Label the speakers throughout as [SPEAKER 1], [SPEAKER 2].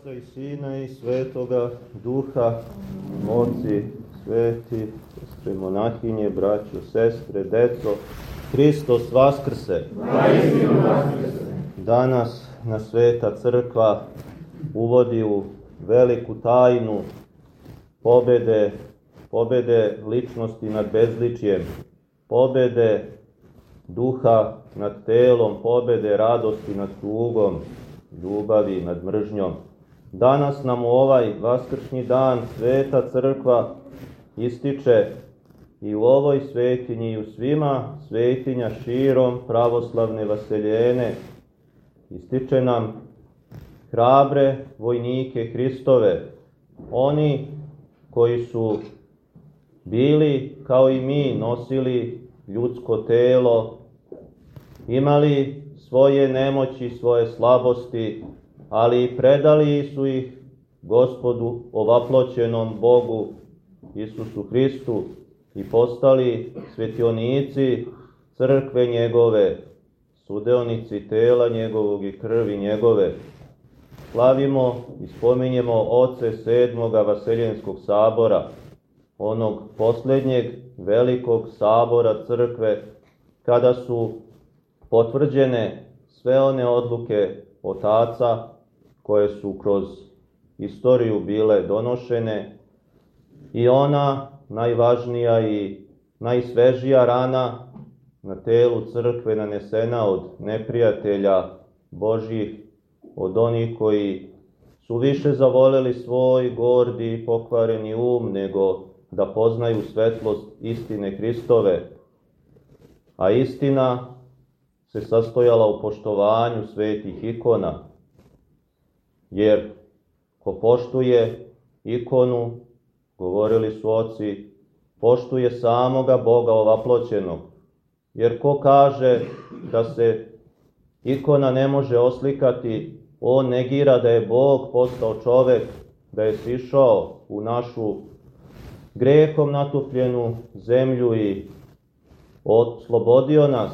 [SPEAKER 1] Oca i Sina i Svetoga Duha, moci sveti, sestre monahinje, braćo, sestre, deco, Hristos Vaskrse. Danas na Sveta Crkva uvodi u veliku tajnu pobede, pobede ličnosti nad bezličijem, pobede duha nad telom, pobede radosti nad tugom, ljubavi nad mržnjom. Danas nam u ovaj vaskršnji dan Sveta Crkva ističe i u ovoj svetinji i u svima svetinja širom pravoslavne vaseljene. Ističe nam hrabre vojnike Hristove, oni koji su bili kao i mi nosili ljudsko telo, imali svoje nemoći, svoje slabosti, ali predali su ih gospodu ovaploćenom Bogu Isusu Hristu i postali svetionici crkve njegove, sudeonici tela njegovog i krvi njegove. Slavimo i spominjemo oce sedmoga Vaseljenskog sabora, onog posljednjeg velikog sabora crkve, kada su potvrđene sve one odluke otaca koje su kroz istoriju bile donošene i ona najvažnija i najsvežija rana na telu crkve nanesena od neprijatelja Božih, od onih koji su više zavoleli svoj gordi i pokvareni um nego da poznaju svetlost istine Hristove. A istina se sastojala u poštovanju svetih ikona, jer ko poštuje ikonu, govorili su oci, poštuje samoga Boga ovaploćenog, jer ko kaže da se ikona ne može oslikati, on negira da je Bog postao čovek, da je sišao u našu grehom natupljenu zemlju i oslobodio nas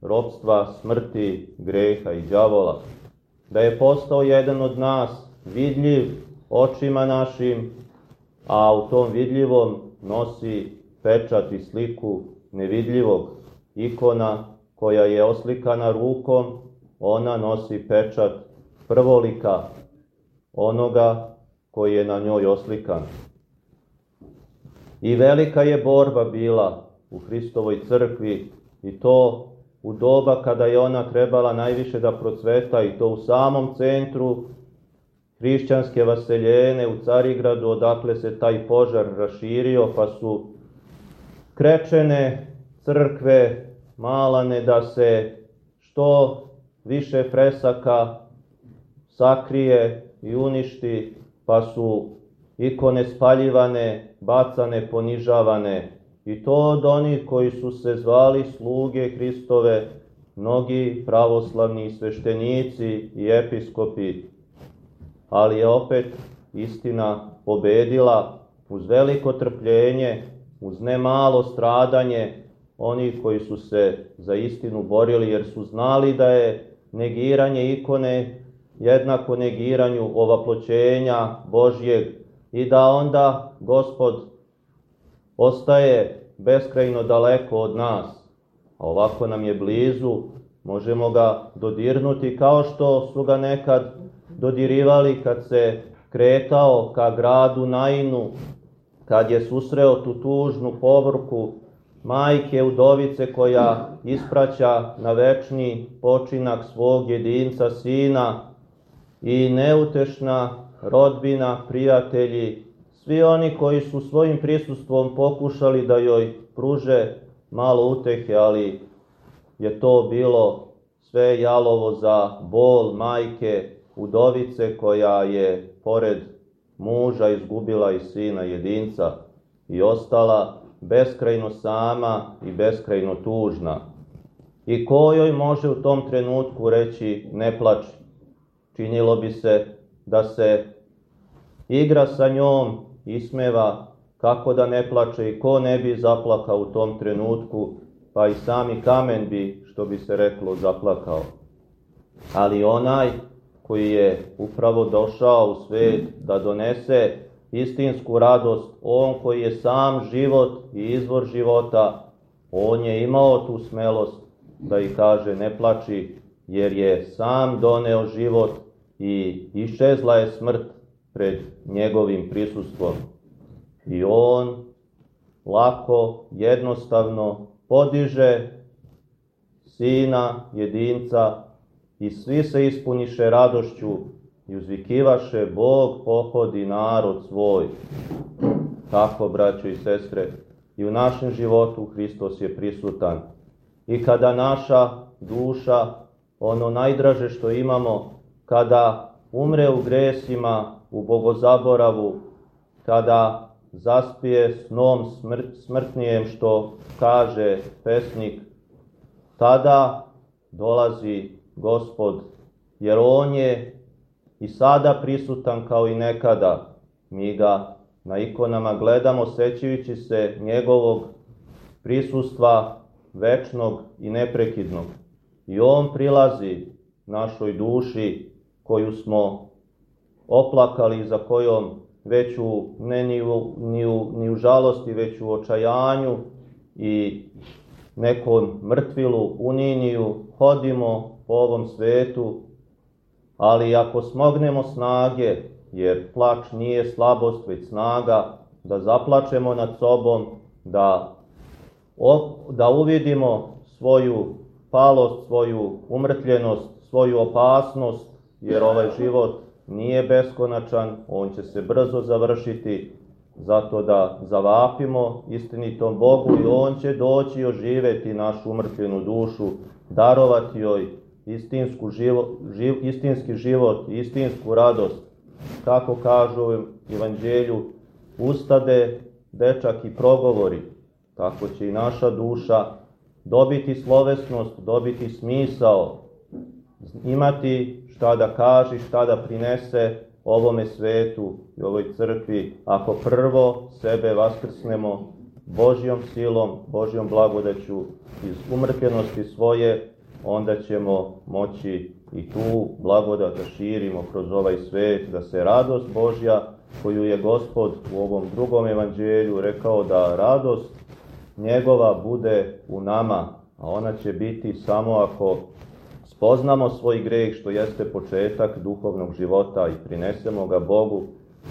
[SPEAKER 1] robstva, smrti, greha i đavola, da je postao jedan od nas, vidljiv očima našim, a u tom vidljivom nosi pečat i sliku nevidljivog ikona koja je oslikana rukom, ona nosi pečat prvolika onoga koji je na njoj oslikan. I velika je borba bila u Hristovoj crkvi i to u doba kada je ona trebala najviše da procveta i to u samom centru hrišćanske vaseljene u Carigradu, odakle se taj požar raširio, pa su krečene crkve malane da se što više fresaka sakrije i uništi, pa su ikone spaljivane, bacane, ponižavane, i to od onih koji su se zvali sluge Hristove, mnogi pravoslavni sveštenici i episkopi, ali je opet istina pobedila uz veliko trpljenje, uz nemalo stradanje onih koji su se za istinu borili jer su znali da je negiranje ikone jednako negiranju ovaploćenja Božjeg i da onda Gospod ostaje beskrajno daleko od nas, a ovako nam je blizu, možemo ga dodirnuti kao što su ga nekad dodirivali kad se kretao ka gradu Nainu, kad je susreo tu tužnu povrku majke udovice koja ispraća na večni počinak svog jedinca sina i neutešna rodbina, prijatelji Svi oni koji su svojim prisustvom pokušali da joj pruže malo utehe, ali je to bilo sve jalovo za bol majke, udovice koja je pored muža izgubila i sina jedinca i ostala beskrajno sama i beskrajno tužna. I kojoj može u tom trenutku reći ne plači. Činilo bi se da se igra sa njom ismeva, kako da ne plače i ko ne bi zaplakao u tom trenutku, pa i sami kamen bi, što bi se reklo, zaplakao. Ali onaj koji je upravo došao u svet da donese istinsku radost, on koji je sam život i izvor života, on je imao tu smelost da i kaže ne plači, jer je sam doneo život i iščezla je smrt pred njegovim prisustvom. I on lako, jednostavno podiže sina, jedinca i svi se ispuniše radošću i uzvikivaše Bog pohodi narod svoj. Tako, braćo i sestre, i u našem životu Hristos je prisutan. I kada naša duša, ono najdraže što imamo, kada umre u gresima, u bogozaboravu, kada zaspije snom smrt, smrtnijem što kaže pesnik, tada dolazi gospod, jer on je i sada prisutan kao i nekada. Mi ga na ikonama gledamo sećajući se njegovog prisustva večnog i neprekidnog. I on prilazi našoj duši koju smo oplakali, za kojom već u, ne ni u, ni, u, ni u žalosti, već u očajanju i nekom mrtvilu, uniniju, hodimo po ovom svetu, ali ako smognemo snage, jer plač nije slabost, već snaga, da zaplačemo nad sobom, da, da uvidimo svoju palost, svoju umrtljenost, svoju opasnost, jer ovaj život nije beskonačan, on će se brzo završiti, zato da zavapimo istinitom Bogu i On će doći i oživeti našu umrtvenu dušu, darovati joj istinsku živo, živ, istinski život, istinsku radost. Kako kažu u evanđelju, ustade dečak i progovori, tako će i naša duša dobiti slovesnost, dobiti smisao, imati šta da kaže, šta da prinese ovome svetu i ovoj crkvi, ako prvo sebe vaskrsnemo Božjom silom, Božjom blagodaću iz umrtvenosti svoje, onda ćemo moći i tu blagodat da širimo kroz ovaj svet, da se radost Božja, koju je Gospod u ovom drugom evanđelju rekao da radost njegova bude u nama, a ona će biti samo ako spoznamo svoj greh što jeste početak duhovnog života i prinesemo ga Bogu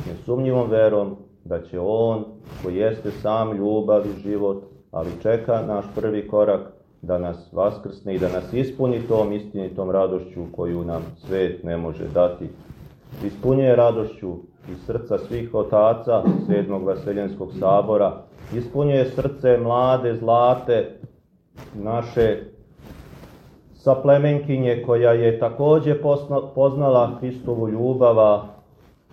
[SPEAKER 1] nesumnjivom verom da će On, koji jeste sam ljubav i život, ali čeka naš prvi korak da nas vaskrsne i da nas ispuni tom istinitom radošću koju nam svet ne može dati. Ispunjuje radošću iz srca svih otaca sedmog vaseljenskog sabora, ispunjuje srce mlade, zlate, naše sa plemenkinje koja je takođe poznala Hristovu ljubava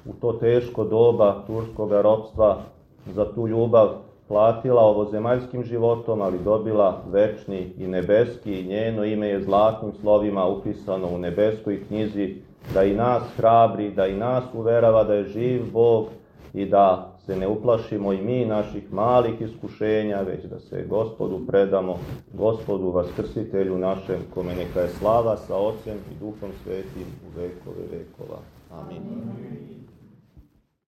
[SPEAKER 1] u to teško doba turskog ropstva, za tu ljubav platila ovozemaljskim životom, ali dobila večni i nebeski i njeno ime je zlatnim slovima upisano u nebeskoj knjizi, da i nas hrabri, da i nas uverava da je živ Bog i da se ne uplašimo i mi naših malih iskušenja, već da se gospodu predamo, gospodu vaskrsitelju našem, kome neka je slava sa Otcem i Duhom Svetim u vekove vekova. Amin. Amin.